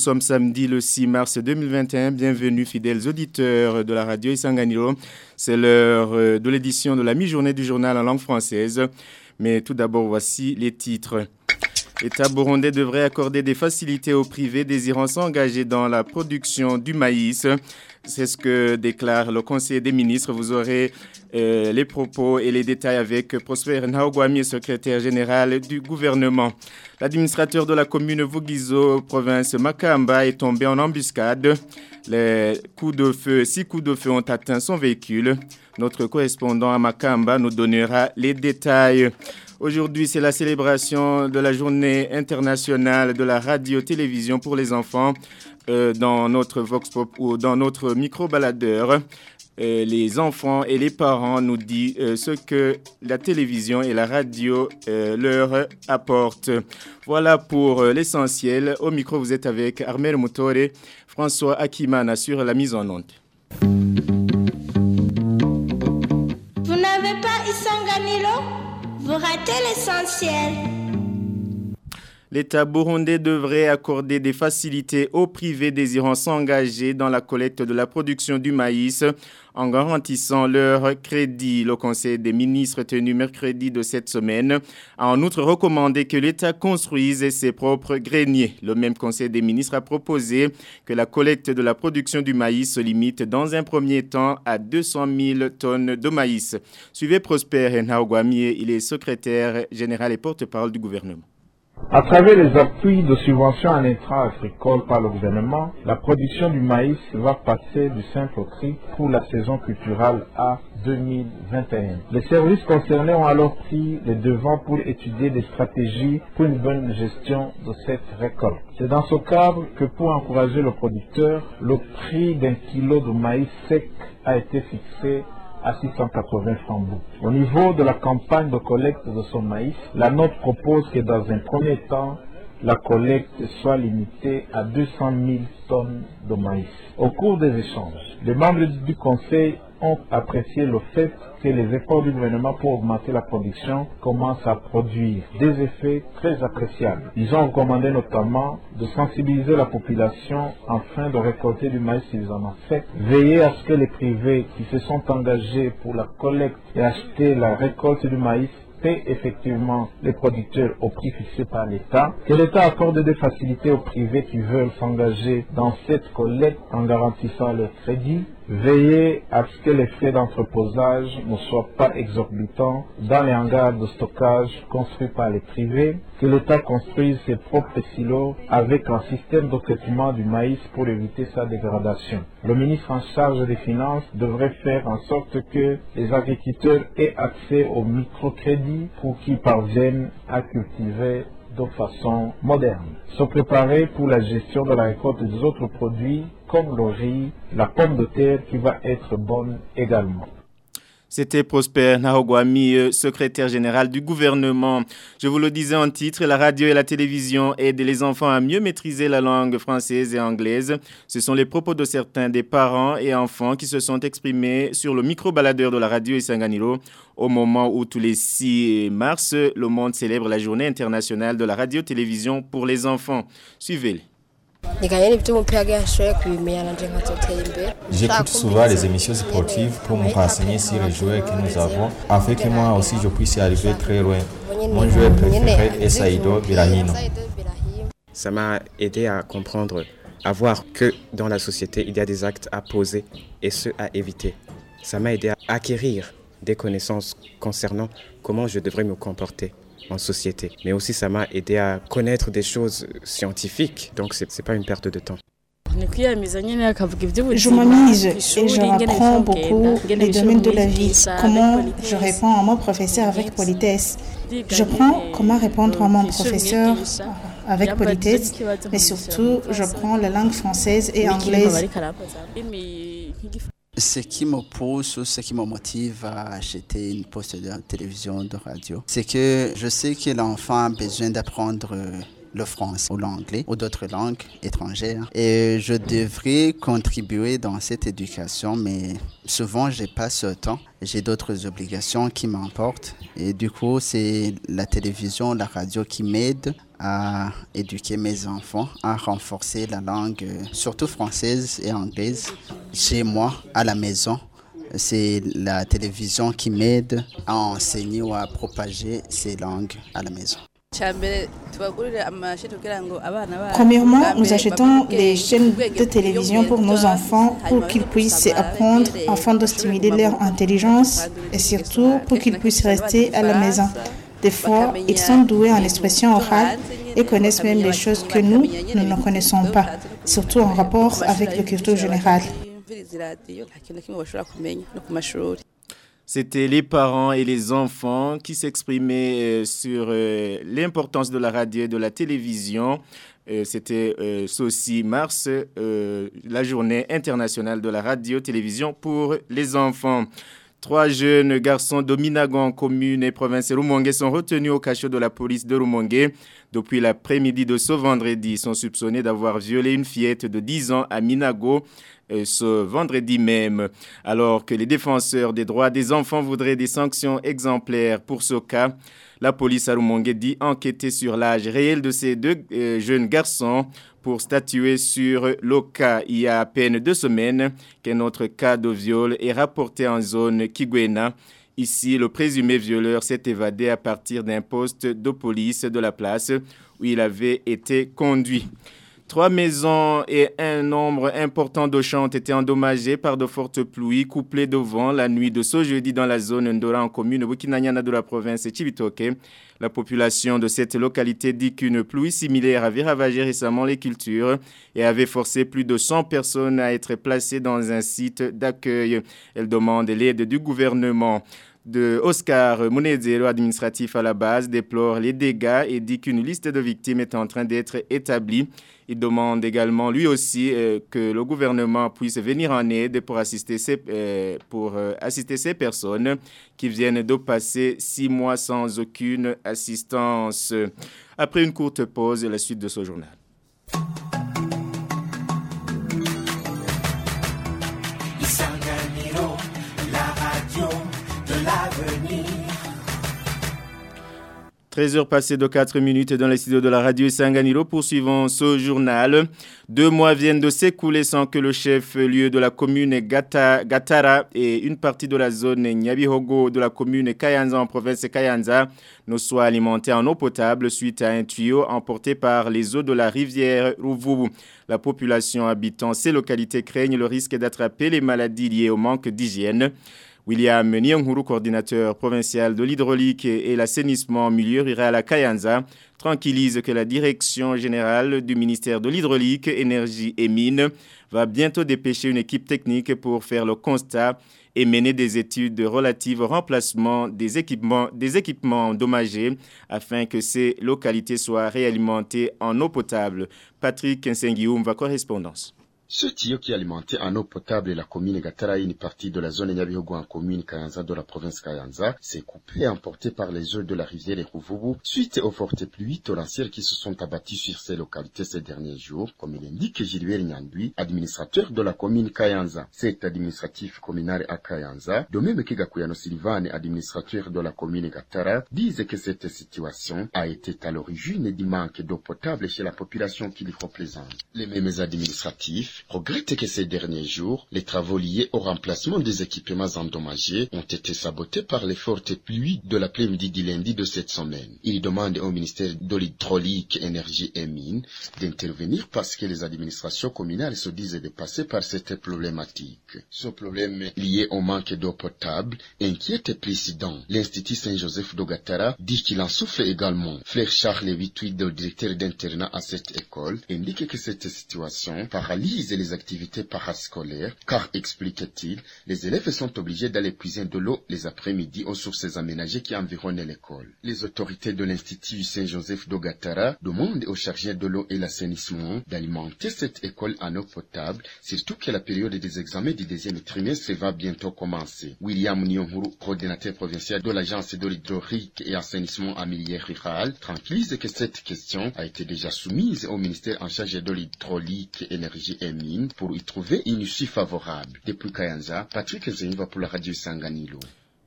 Nous sommes samedi le 6 mars 2021. Bienvenue fidèles auditeurs de la radio Isanganiro. C'est l'heure euh, de l'édition de la mi-journée du journal en langue française. Mais tout d'abord, voici les titres. L'État burundais devrait accorder des facilités aux privés désirant s'engager dans la production du maïs. C'est ce que déclare le Conseil des ministres. Vous aurez euh, les propos et les détails avec Prosper Naogwami, secrétaire général du gouvernement. L'administrateur de la commune Vugizo, province Makamba, est tombé en embuscade. Les coups de feu, six coups de feu ont atteint son véhicule. Notre correspondant à Makamba nous donnera les détails. Aujourd'hui, c'est la célébration de la journée internationale de la radio-télévision pour les enfants euh, dans notre Vox Pop ou dans notre micro-baladeur. Euh, les enfants et les parents nous disent euh, ce que la télévision et la radio leur apportent. Voilà pour l'essentiel. Au micro, vous êtes avec Armel Motore, François Akimana sur la mise en onde. Vous n'avez pas Isanganilo vous ratez l'essentiel. L'État burundais devrait accorder des facilités aux privés désirant s'engager dans la collecte de la production du maïs en garantissant leur crédit. Le Conseil des ministres tenu mercredi de cette semaine a en outre recommandé que l'État construise ses propres greniers. Le même Conseil des ministres a proposé que la collecte de la production du maïs se limite dans un premier temps à 200 000 tonnes de maïs. Suivez Prosper Naogwami, il est secrétaire général et porte-parole du gouvernement. À travers les appuis de subventions en intra-agricole par le gouvernement, la production du maïs va passer du simple au tri pour la saison culturelle à 2021. Les services concernés ont alors pris les devants pour étudier des stratégies pour une bonne gestion de cette récolte. C'est dans ce cadre que pour encourager le producteur, le prix d'un kilo de maïs sec a été fixé à 680 francs Au niveau de la campagne de collecte de son maïs, la note propose que dans un premier temps, la collecte soit limitée à 200 000 tonnes de maïs. Au cours des échanges, les membres du Conseil ont apprécié le fait que les efforts du gouvernement pour augmenter la production commencent à produire des effets très appréciables. Ils ont recommandé notamment de sensibiliser la population afin de récolter du maïs suffisamment sec, veiller à ce que les privés qui se sont engagés pour la collecte et acheter la récolte du maïs paient effectivement les producteurs au prix fixé par l'État, que l'État accorde des facilités aux privés qui veulent s'engager dans cette collecte en garantissant leur crédit, Veiller à ce que les frais d'entreposage ne soient pas exorbitants dans les hangars de stockage construits par les privés, que l'État construise ses propres silos avec un système de traitement du maïs pour éviter sa dégradation. Le ministre en charge des Finances devrait faire en sorte que les agriculteurs aient accès au microcrédit pour qu'ils parviennent à cultiver de façon moderne. Se préparer pour la gestion de la récolte des autres produits comme le la pomme de terre qui va être bonne également. C'était Prosper Nahogwami, euh, secrétaire général du gouvernement. Je vous le disais en titre, la radio et la télévision aident les enfants à mieux maîtriser la langue française et anglaise. Ce sont les propos de certains des parents et enfants qui se sont exprimés sur le micro-baladeur de la radio Isanganiro au moment où tous les 6 mars, le monde célèbre la journée internationale de la radio-télévision pour les enfants. Suivez-les. J'écoute souvent les émissions sportives pour me renseigner sur les joueurs que nous avons, afin que moi aussi je puisse y arriver très loin. Mon joueur préféré est Saïdo Birahino. Ça m'a aidé à comprendre, à voir que dans la société, il y a des actes à poser et ceux à éviter. Ça m'a aidé à acquérir des connaissances concernant comment je devrais me comporter en société. Mais aussi, ça m'a aidé à connaître des choses scientifiques. Donc, ce n'est pas une perte de temps. Je m'amuse et je apprends beaucoup les domaines de la vie. Comment je réponds à mon professeur avec politesse. Je prends comment répondre à mon professeur avec politesse, mais surtout, je prends la langue française et anglaise. Ce qui me pousse, ce qui me motive à acheter une poste de télévision, de radio, c'est que je sais que l'enfant a besoin d'apprendre le français ou l'anglais ou d'autres langues étrangères. Et je devrais contribuer dans cette éducation, mais souvent j'ai pas ce temps. J'ai d'autres obligations qui m'emportent. Et du coup, c'est la télévision, la radio qui m'aident à éduquer mes enfants, à renforcer la langue, surtout française et anglaise, chez moi, à la maison c'est la télévision qui m'aide à enseigner ou à propager ces langues à la maison. Premièrement, nous achetons des chaînes de télévision pour nos enfants pour qu'ils puissent apprendre afin de stimuler leur intelligence et surtout pour qu'ils puissent rester à la maison. Des fois, ils sont doués en expression orale et connaissent même des choses que nous, nous ne connaissons pas, surtout en rapport avec le culture général. C'était les parents et les enfants qui s'exprimaient euh, sur euh, l'importance de la radio et de la télévision. Euh, c'était ceci mars, la journée internationale de la radio-télévision pour les enfants. Trois jeunes garçons de Minagon, commune et province de Rumongue, sont retenus au cachot de la police de Rumongue. Depuis l'après-midi de ce vendredi, ils sont soupçonnés d'avoir violé une fillette de 10 ans à Minago euh, ce vendredi même. Alors que les défenseurs des droits des enfants voudraient des sanctions exemplaires pour ce cas, la police à Rumongue dit enquêter sur l'âge réel de ces deux euh, jeunes garçons pour statuer sur le cas. Il y a à peine deux semaines qu'un autre cas de viol est rapporté en zone Kigwena. Ici, le présumé violeur s'est évadé à partir d'un poste de police de la place où il avait été conduit. Trois maisons et un nombre important de champs ont été endommagés par de fortes pluies couplées de vent la nuit de ce jeudi dans la zone Ndora en commune Bukinanyana de la province de Chibitoke. La population de cette localité dit qu'une pluie similaire avait ravagé récemment les cultures et avait forcé plus de 100 personnes à être placées dans un site d'accueil. Elle demande l'aide du gouvernement de Oscar Munezero, administratif à la base, déplore les dégâts et dit qu'une liste de victimes est en train d'être établie. Il demande également lui aussi euh, que le gouvernement puisse venir en aide pour assister ces, euh, pour, euh, assister ces personnes qui viennent de passer six mois sans aucune assistance. Après une courte pause, la suite de ce journal. 13 heures passées de 4 minutes dans les studios de la radio Sanganiro. Poursuivons ce journal. Deux mois viennent de s'écouler sans que le chef-lieu de la commune Gatara et une partie de la zone Nyabihogo de la commune Kayanza en province Kayanza ne soient alimentés en eau potable suite à un tuyau emporté par les eaux de la rivière Ruvubu. La population habitant ces localités craignent le risque d'attraper les maladies liées au manque d'hygiène. William Nyonguru, coordinateur provincial de l'hydraulique et l'assainissement en milieu rural à Kayanza, tranquillise que la direction générale du ministère de l'hydraulique, énergie et mines va bientôt dépêcher une équipe technique pour faire le constat et mener des études relatives au remplacement des équipements, des équipements endommagés afin que ces localités soient réalimentées en eau potable. Patrick Nsengium va correspondance. Ce tuyau qui alimentait en eau potable la commune Gatara une partie de la zone Nyabihogo en commune Kayanza de la province Kayanza s'est coupé et emporté par les eaux de la rivière Ruvubu suite aux fortes pluies torrentielles qui se sont abattues sur ces localités ces derniers jours, comme il indique Gilbert Nyandui, administrateur de la commune Kayanza. Cet administratif communal à Kayanza, de même que Gakuyano Sylvain, administrateur de la commune Gatara, disent que cette situation a été à l'origine du manque d'eau potable chez la population qui les représente. Les mêmes administratifs regrette que ces derniers jours, les travaux liés au remplacement des équipements endommagés ont été sabotés par les fortes pluies de l'après-midi du lundi de cette semaine. Il demande au ministère de l'hydraulique, énergie et mines d'intervenir parce que les administrations communales se disent dépassées par cette problématique. Ce problème lié au manque d'eau potable inquiète président. L'Institut Saint-Joseph d'Ogatara dit qu'il en souffre également. Frère Charles Vituit, directeur d'internat à cette école, indique que cette situation paralyse favorise les activités parascolaires, car, explique-t-il, les élèves sont obligés d'aller puiser de l'eau les après-midi aux sources aménagées qui environnent l'école. Les autorités de l'Institut Saint-Joseph d'Ogatara demandent aux chargés de l'eau et l'assainissement d'alimenter cette école en eau potable, surtout que la période des examens du deuxième trimestre va bientôt commencer. William Nyonguru, coordinateur provincial de l'Agence de l'hydraulique et assainissement en milieu rural, tranquillise que cette question a été déjà soumise au ministère en charge de l'hydraulique, énergie et pour y trouver une issue favorable. Depuis Kayanza, Patrick pour la radio Sanganilo.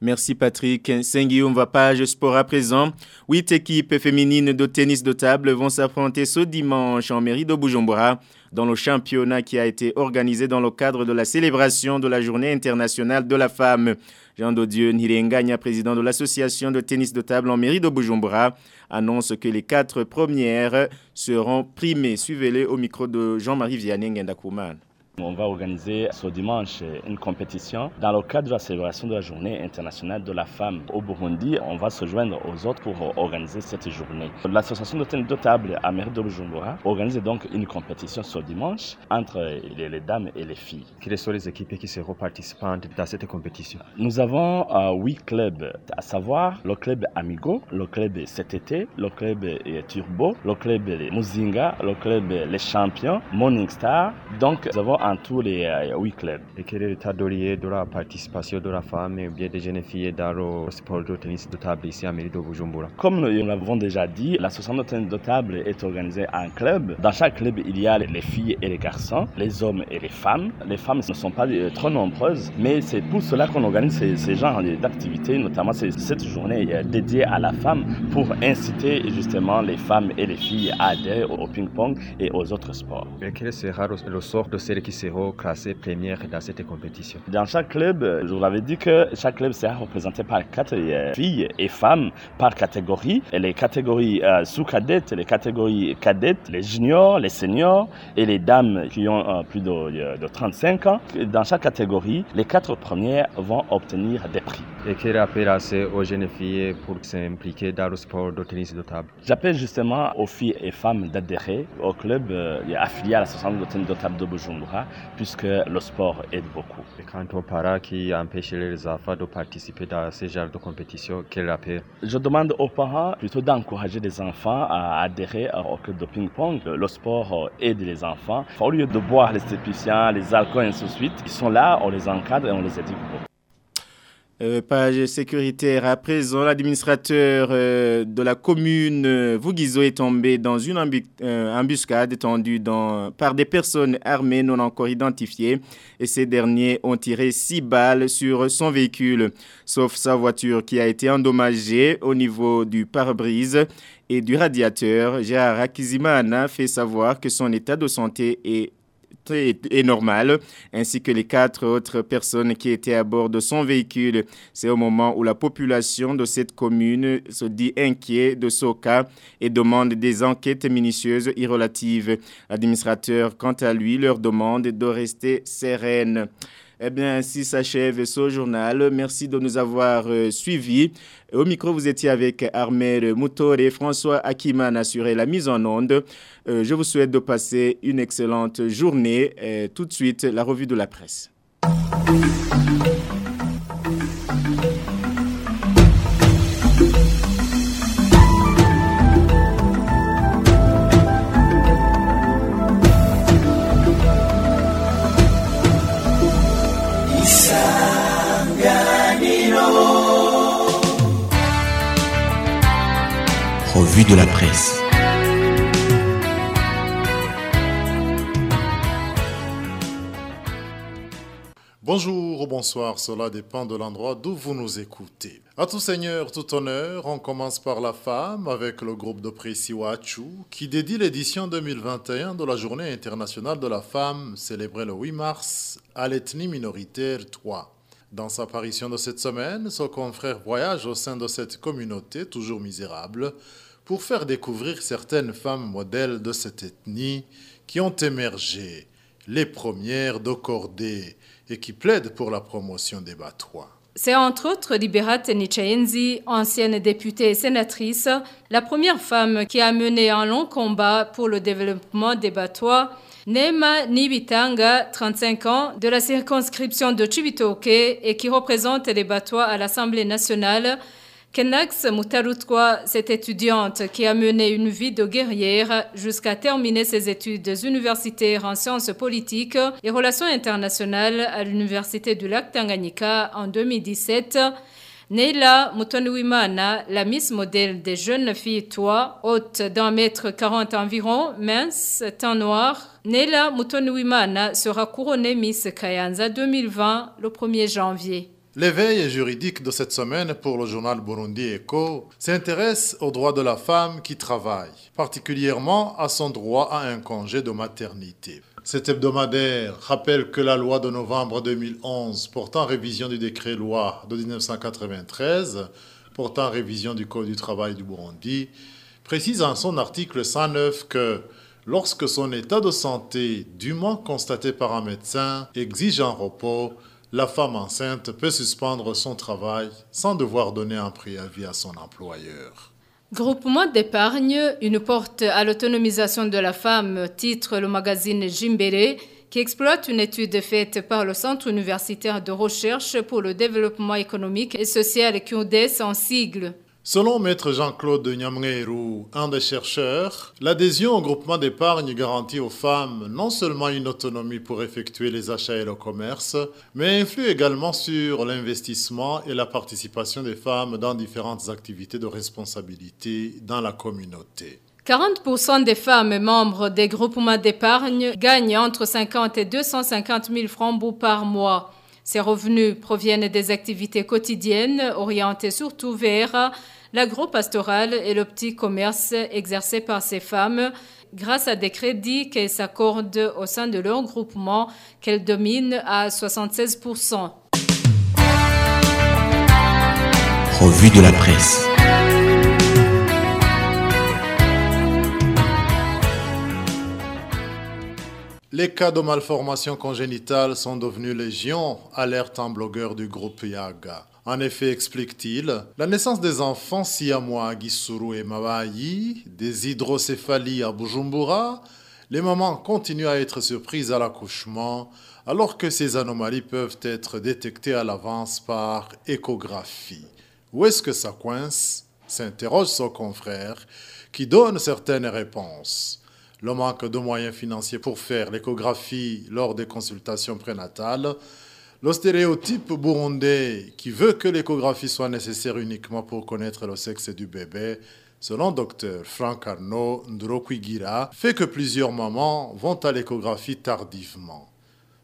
Merci Patrick. Saint-Guillaume va page sport à présent. Huit équipes féminines de tennis de table vont s'affronter ce dimanche en mairie de Bujumbura dans le championnat qui a été organisé dans le cadre de la célébration de la journée internationale de la femme. Jean Dodieu Nirenganya, président de l'association de tennis de table en mairie de Bujumbura, annonce que les quatre premières seront primées. Suivez-les au micro de Jean-Marie Vianney Ngendakouman. On va organiser ce dimanche une compétition dans le cadre de la célébration de la journée internationale de la femme au Burundi. On va se joindre aux autres pour organiser cette journée. L'association de tennis de table à Mairie de Bujumbura organise donc une compétition ce dimanche entre les, dames et les filles. Quelles sont les équipes qui seront participantes dans cette compétition? Nous avons euh, huit clubs, à savoir le club Amigo, le club CTT, le club Turbo, le club Muzinga, le club Les Champions, Morning Star. Donc nous avons en tous les euh, huit clubs. Et quel est l'état de la participation de la femme et bien des jeunes filles dans le sport de tennis de table ici à Mérido Bujumbura? Comme nous l'avons déjà dit, l'association de tennis de table est organisée en club. Dans chaque club, il y a les filles et les garçons, les hommes et les femmes. Les femmes ne sont pas euh, trop nombreuses, mais c'est pour cela qu'on organise ces, genres d'activités, notamment cette journée euh, dédiée à la femme pour inciter justement les femmes et les filles à adhérer au ping-pong et aux autres sports. Et quel sera le sort de celles qui seront classées premières dans cette compétition. Dans chaque club, je vous l'avais dit que chaque club sera représenté par quatre euh, filles et femmes par catégorie. Et les catégories euh, sous-cadettes, les catégories cadettes, les juniors, les seniors et les dames qui ont euh, plus de, de, 35 ans. Dans chaque catégorie, les quatre premières vont obtenir des prix. Et quel appel à ces aux jeunes filles pour s'impliquer dans le sport de tennis de table? J'appelle justement aux filles et femmes d'adhérer au club affilié à l'association de tennis de table de Bujumbura puisque le sport aide beaucoup. Et quant aux parents qui empêchent les enfants de participer dans ce genre de compétition, quel appel Je demande aux parents plutôt d'encourager les enfants à adhérer au club de ping-pong. Le sport aide les enfants. Au lieu de boire les stupéfiants, les alcools et ainsi de suite, ils sont là, on les encadre et on les éduque beaucoup. Euh, page sécuritaire. À présent, l'administrateur euh, de la commune euh, Vougizo est tombé dans une embuscade tendue par des personnes armées non encore identifiées et ces derniers ont tiré six balles sur son véhicule, sauf sa voiture qui a été endommagée au niveau du pare-brise et du radiateur. Gérard Akizimana fait savoir que son état de santé est est, normal, ainsi que les quatre autres personnes qui étaient à bord de son véhicule. C'est au moment où la population de cette commune se dit inquiet de ce cas et demande des enquêtes minutieuses et relatives. L'administrateur, quant à lui, leur demande de rester sereine. Eh bien, ainsi s'achève ce journal. Merci de nous avoir euh, suivis. Au micro, vous étiez avec Armel Moutore et François Akiman assuré la mise en onde. Euh, je vous souhaite de passer une excellente journée. tout de suite, la revue de la presse. De la presse. Bonjour ou bonsoir, cela dépend de l'endroit d'où vous nous écoutez. À tout seigneur, tout honneur, on commence par la femme avec le groupe de presse Iwachu qui dédie l'édition 2021 de la Journée internationale de la femme célébrée le 8 mars à l'ethnie minoritaire 3. Dans sa apparition de cette semaine, son confrère voyage au sein de cette communauté toujours misérable pour faire découvrir certaines femmes modèles de cette ethnie qui ont émergé, les premières d'Occordé, et qui plaident pour la promotion des Batois. C'est entre autres Liberate Nichayenzi, ancienne députée et sénatrice, la première femme qui a mené un long combat pour le développement des Batois Nema Nibitanga, 35 ans, de la circonscription de Chibitoke et qui représente les Batois à l'Assemblée nationale, Kenax Mutarutwa, cette étudiante qui a mené une vie de guerrière jusqu'à terminer ses études universitaires en sciences politiques et relations internationales à l'Université du lac Tanganyika en 2017, Neila Mutonouimana, la Miss modèle des jeunes filles toi, haute d'un mètre quarante environ, mince, teint noir. Neila Mutonouimana sera couronnée Miss Kayanza 2020 le 1er janvier. L'éveil juridique de cette semaine pour le journal Burundi Echo s'intéresse aux droits de la femme qui travaille, particulièrement à son droit à un congé de maternité. Cet hebdomadaire rappelle que la loi de novembre 2011 portant révision du décret-loi de 1993 portant révision du Code du travail du Burundi précise en son article 109 que lorsque son état de santé dûment constaté par un médecin exige un repos, la femme enceinte peut suspendre son travail sans devoir donner un préavis à son employeur. Groupement d'épargne, une porte à l'autonomisation de la femme, titre le magazine Jimbere, qui exploite une étude faite par le Centre universitaire de recherche pour le développement économique et social CUDES en sigle. Selon Maître Jean-Claude Nyamweru, un des chercheurs, l'adhésion au groupement d'épargne garantit aux femmes non seulement une autonomie pour effectuer les achats et le commerce, mais influe également sur l'investissement et la participation des femmes dans différentes activités de responsabilité dans la communauté. 40% des femmes membres des groupements d'épargne gagnent entre 50 et 250 000 francs par mois. Ces revenus proviennent des activités quotidiennes orientées surtout vers l'agro-pastoral et le petit commerce exercé par ces femmes grâce à des crédits qu'elles s'accordent au sein de leur groupement qu'elles dominent à 76%. Revue de la presse. Les cas de malformation congénitale sont devenus légion, alerte un blogueur du groupe Yaga. En effet, explique-t-il, la naissance des enfants siamois à Gisuru et Mabayi, des hydrocéphalies à Bujumbura, les mamans continuent à être surprises à l'accouchement, alors que ces anomalies peuvent être détectées à l'avance par échographie. Où est-ce que ça coince? s'interroge son confrère, qui donne certaines réponses le manque de moyens financiers pour faire l'échographie lors des consultations prénatales, le stéréotype burundais qui veut que l'échographie soit nécessaire uniquement pour connaître le sexe du bébé, selon Dr Frank Arnaud Ndrokwigira, fait que plusieurs mamans vont à l'échographie tardivement.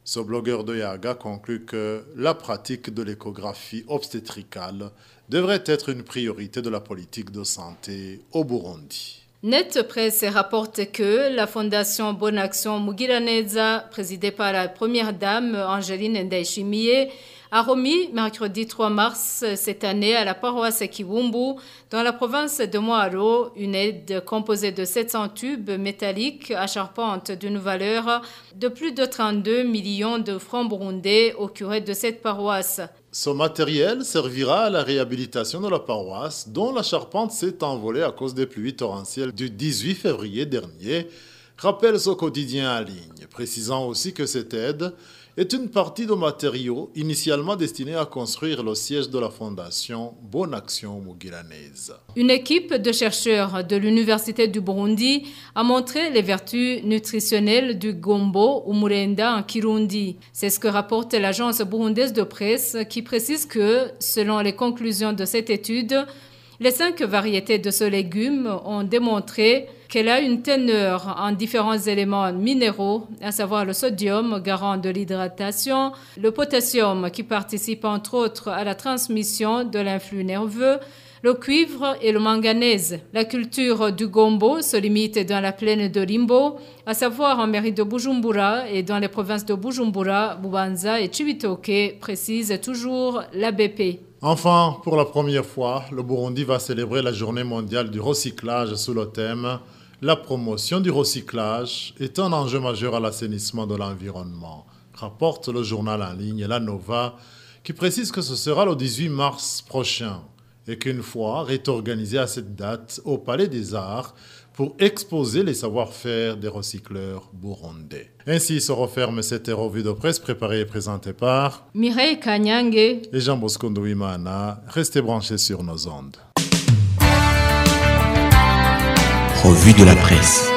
Ce blogueur de Yaga conclut que la pratique de l'échographie obstétricale devrait être une priorité de la politique de santé au Burundi. Net Presse rapporte que la fondation Bonne Action Mugiraneza, présidée par la première dame Angeline Ndaishimie, a remis mercredi 3 mars cette année à la paroisse Kiwumbu, dans la province de Moaro, une aide composée de 700 tubes métalliques à charpente d'une valeur de plus de 32 millions de francs burundais au curé de cette paroisse. Ce matériel servira à la réhabilitation de la paroisse dont la charpente s'est envolée à cause des pluies torrentielles du 18 février dernier, rappelle ce quotidien en ligne, précisant aussi que cette aide est une partie de matériaux initialement destinés à construire le siège de la fondation Bonne Action Mugiranese. Une équipe de chercheurs de l'Université du Burundi a montré les vertus nutritionnelles du gombo ou murenda en Kirundi. C'est ce que rapporte l'agence burundaise de presse qui précise que, selon les conclusions de cette étude, les cinq variétés de ce légume ont démontré qu'elle a une teneur en différents éléments minéraux, à savoir le sodium, garant de l'hydratation, le potassium qui participe entre autres à la transmission de l'influx nerveux, le cuivre et le manganèse. La culture du gombo se limite dans la plaine de Limbo, à savoir en mairie de Bujumbura et dans les provinces de Bujumbura, Bubanza et Chibitoke, précise toujours l'ABP. Enfin, pour la première fois, le Burundi va célébrer la journée mondiale du recyclage sous le thème La promotion du recyclage est un enjeu majeur à l'assainissement de l'environnement, rapporte le journal en ligne La Nova, qui précise que ce sera le 18 mars prochain. et qu'une foire est organisée à cette date au Palais des Arts pour exposer les savoir-faire des recycleurs burundais. Ainsi se referme cette revue de presse préparée et présentée par Mireille Kanyange et Jean Bosco Ndouimana. Restez branchés sur nos ondes. Revue de la presse.